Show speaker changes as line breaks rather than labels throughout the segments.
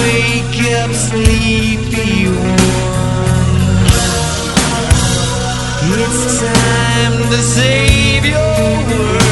wake up sleepy one. It's time to save your world.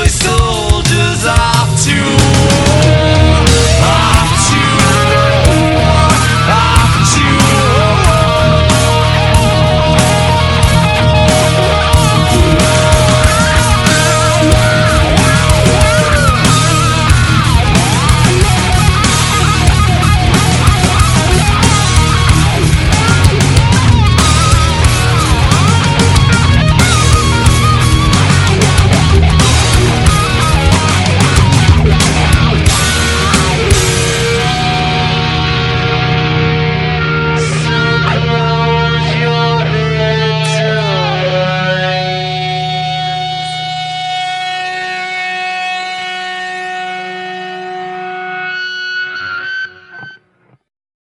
dos sonhos.